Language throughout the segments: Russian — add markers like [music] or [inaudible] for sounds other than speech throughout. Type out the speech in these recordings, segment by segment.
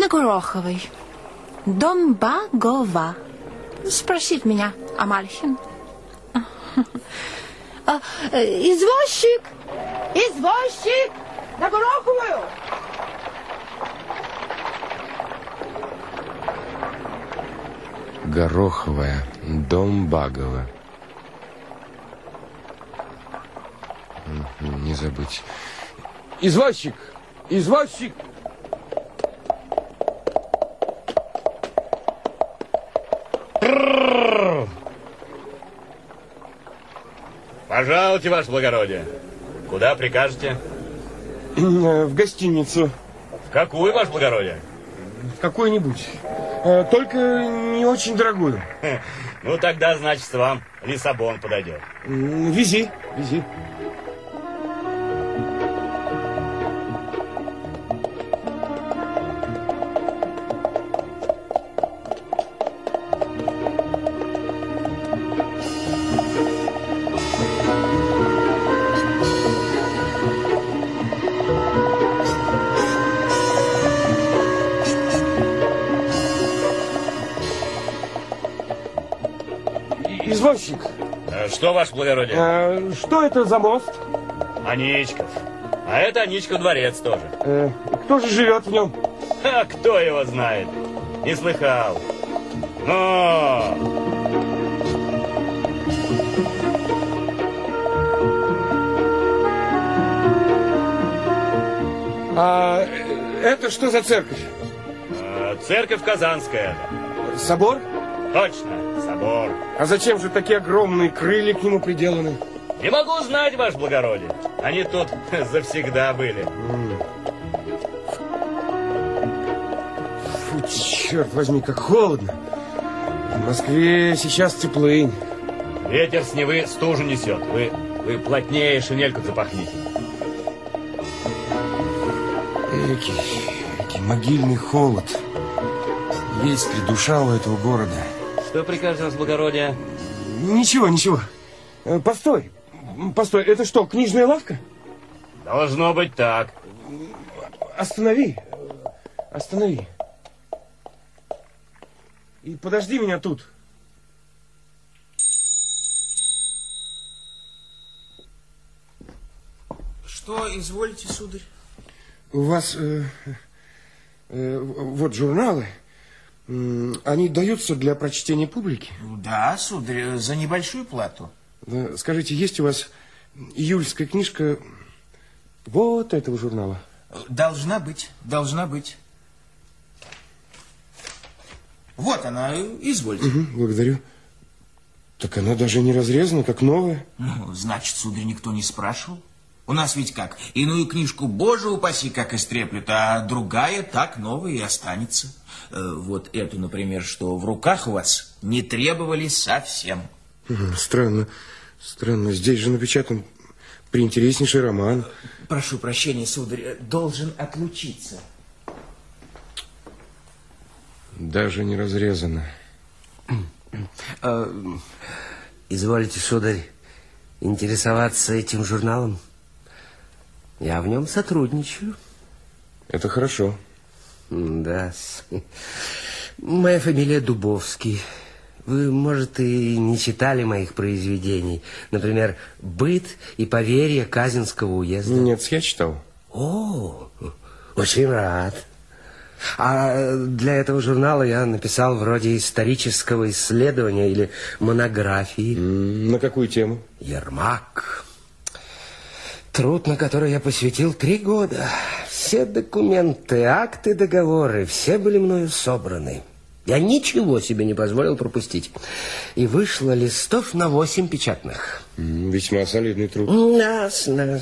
на Гороховой. Дом Багова. Спросить меня, Амальхин. А, э, Извозчик! Извозчик! На Гороховую! Гороховая, дом Багова. Не забыть. Извозчик! Извозчик! Пожалуйте, ваше благородие. Куда прикажете? Э, В гостиницу. В какую, ваше благородие? Какую-нибудь. Э, Только не очень дорогую. Ну, тогда, значит, вам Лиссабон подойдет. Вези, вези. Извозчик, Э, Что, ваше благородие? э, что это за мост? Аничков. А это Аничков дворец тоже. Э, Кто же живет в нем? А кто его знает? Не слыхал. Но... А это что за церковь? э, Церковь Казанская. Собор? Точно, собор. А зачем же такие огромные крылья к нему приделаны? Не могу знать, ваше благородие. Они тут [laughs] завсегда были. Фу, черт возьми, как холодно. В Москве сейчас теплынь. Ветер с Невы стужу несет. Вы, вы плотнее шинельку запахните. Экий, экий могильный холод. Есть ли душа у этого города? Что прикажете, ваше благородие? Ничего, ничего. Э, Постой, постой, это что, книжная лавка? Должно быть так. Останови, останови. И подожди меня тут. Что, извольте, сударь? У вас э, э, вот журналы. Они даются для прочтения публики. Да, сударь, за небольшую плату. Да, Скажите, есть у вас июльская книжка вот этого журнала? Должна быть, должна быть. Вот она, извольте. Мгм, благодарю. Так она даже не разрезана, как новая. Ну, значит, сударь, никто не спрашивал. У нас ведь как, иную книжку, боже упаси, как истреплют, а другая так новая и останется. Э, Вот эту, например, что в руках у вас, не требовали совсем. Странно, странно. Здесь же напечатан приинтереснейший роман. Прошу прощения, сударь, э, должен отлучиться. Даже не разрезано. А, Изволите, сударь, интересоваться этим журналом? Я в нем сотрудничаю. Это хорошо. Да. Моя фамилия Дубовский. Вы, может, и не читали моих произведений. Например, «Быт и поверье Казинского уезда». Нет, я читал. О, очень рад. А для этого журнала я написал вроде исторического исследования или монографии. На какую тему? Ермак. Труд, на который я посвятил три года. Все документы, акты, договоры, все были мною собраны. Я ничего себе не позволил пропустить. И вышло листов на восемь печатных. Весьма солидный труд. Ясно.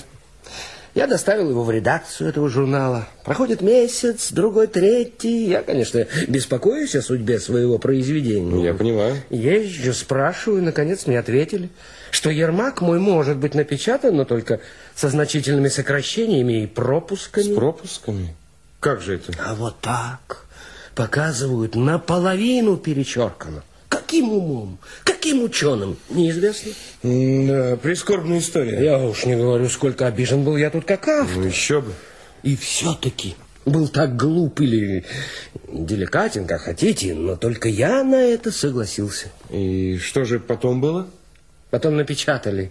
Я доставил его в редакцию этого журнала. Проходит месяц, другой, третий. Я, конечно, беспокоюсь о судьбе своего произведения. Я понимаю. Езжу, спрашиваю, наконец мне ответили, что Ермак мой может быть напечатан, но только со значительными сокращениями и пропусками. С пропусками? Как же это? А вот так показывают наполовину перечеркано. Каким умом, каким ученым, неизвестно. Да, прискорбная история. Я уж не говорю, сколько обижен был я тут как автор. Ну еще бы. И все-таки был так глуп или деликатен, как хотите, но только я на это согласился. И что же потом было? Потом напечатали.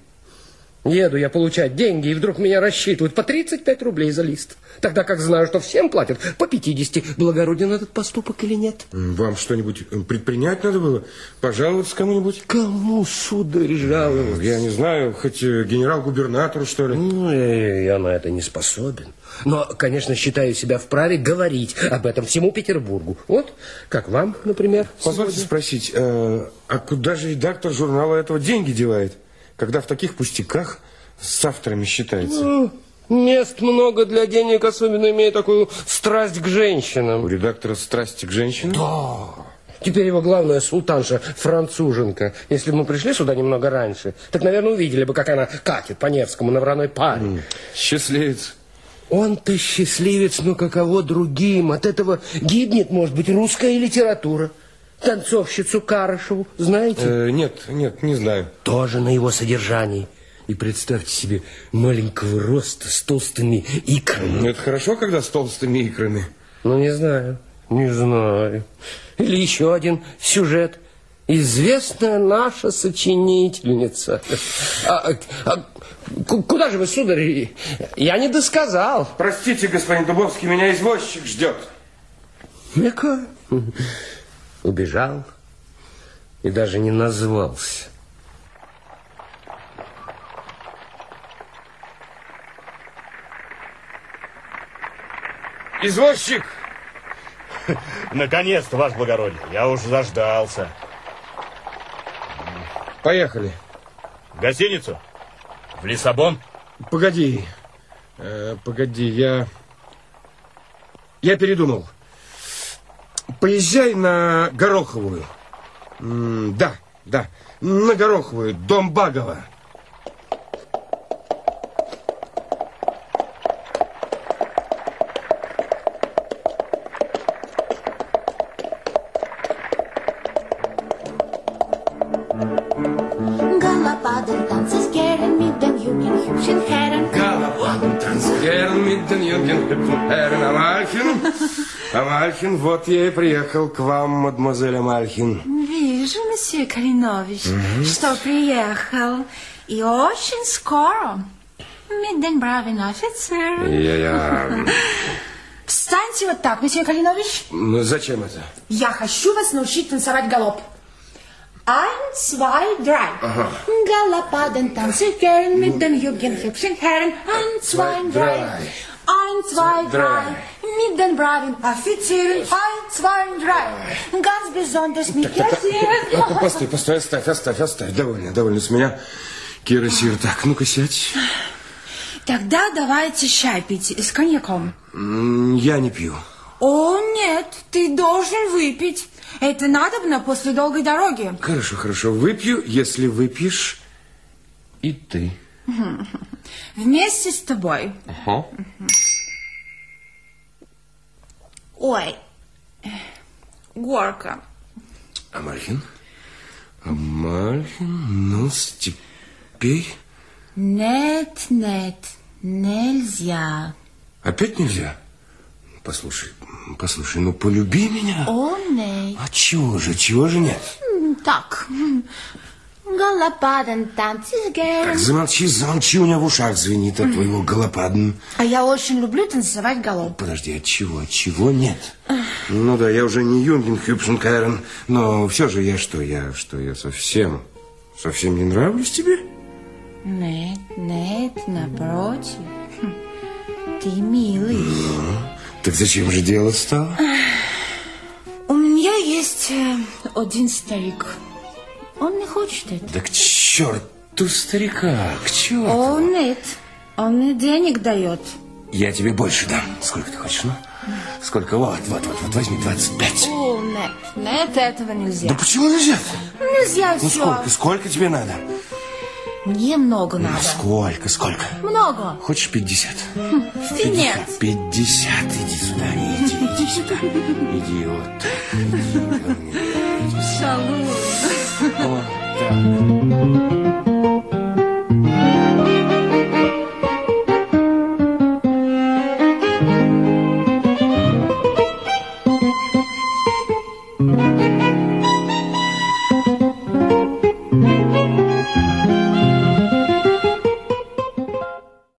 Еду я получать деньги, и вдруг меня рассчитывают по 35 рублей за лист. Тогда как знаю, что всем платят по 50. Благороден этот поступок или нет? Вам что-нибудь э, предпринять надо было? Пожаловаться кому-нибудь? Кому, сударь, жаловаться? Я не знаю, хоть э, генерал-губернатору, что ли? Ну, э, я на это не способен. Но, конечно, считаю себя вправе говорить об этом всему Петербургу. Вот, как вам, например. Позвольте сегодня. спросить, а куда же редактор журнала этого деньги девает? Когда в таких пустяках с авторами считается? Ну, Мест много для денег, особенно имея такую страсть к У женщинам. редактора страсти к женщинам? Да. Теперь его главная султанша, француженка. Если бы мы пришли сюда немного раньше, так, наверное, увидели бы, как она катит по Невскому на вороной паре. Счастливец. Он-то счастливец, но каково другим? От этого гибнет, может быть, русская литература. Танцовщицу Карышеву, знаете? Э, нет, нет, не знаю. Тоже на его содержании. И представьте себе маленького роста с толстыми икрами. Это хорошо, когда с толстыми икрами. Ну, не знаю, не знаю. Или еще один сюжет. Известная наша сочинительница. А, а, ку- куда же вы, сударь? Я не досказал. Простите, господин Дубовский, меня извозчик ждет. Мика убежал и даже не назвался. Извозчик! Наконец-то, ваше благородие. Я уж заждался. Поехали. В гостиницу? В Лиссабон? Погоди. Э, погоди, я... Я передумал. Поезжай на Гороховую. М, да, да, на Гороховую, дом Багова. Gern mit den jungen Herren. Галопадом танцгерн, Амальхин. Вот я и приехал к вам, мадемуазель Амальхин. Вижу, месье Калинович, что приехал. И очень скоро. Den braven офицером. Я, я... Встаньте вот так, месье Калинович. Ну, зачем это? Я хочу вас научить танцевать галоп. Ein, zwei, drei. Galopaden tanzen gern mit den jungen hübschen Herren. Ein, zwei, drei. Ein, zwei, drei. Mit den braven Offizieren. Ein, zwei, drei. Ganz besonders mit. Ну, Постой, постой, оставь, оставь, оставь. Довольно, довольно с меня. Кира Сир, так, ну-ка сядь. Тогда давайте чай пить с коньяком. Я не пью. О, нет, ты должен выпить. Это надобно после долгой дороги. Хорошо, хорошо, выпью, если выпьешь и ты. Вместе с тобой. Ага. Ой, горка. Амальхин? Амальхин, ну, теперь... Нет, нет, нельзя. Опять нельзя? Послушай, послушай, ну полюби меня. О, нет. А чего же, чего же нет? Так. Галопаден танцис Так, замолчи, замолчи, у меня в ушах звенит от твоего голопадн. А я очень люблю танцевать галоп. Подожди, от чего, от чего нет? Ну да, я уже не Юнген Хюбшенкайрен, но все же я что, я что, я совсем, совсем не нравлюсь тебе? Нет, нет, напротив. Хм, Ты милый. Так зачем же дело стало? У меня есть э, один старик. Он не хочет это. Да к черту старика, к черту. О, нет. Он мне денег дает. Я тебе больше дам. Сколько ты хочешь, ну? Сколько? Вот, вот, вот, вот, возьми 25. О, нет, нет, этого нельзя. Да почему нельзя? Нельзя Ну все. сколько, сколько тебе надо? Мне много Ну, надо. сколько, сколько? Много. Хочешь 50? Ты нет. 50, иди сюда, не иди, иди сюда. Иди вот так, иди. Шалун. One,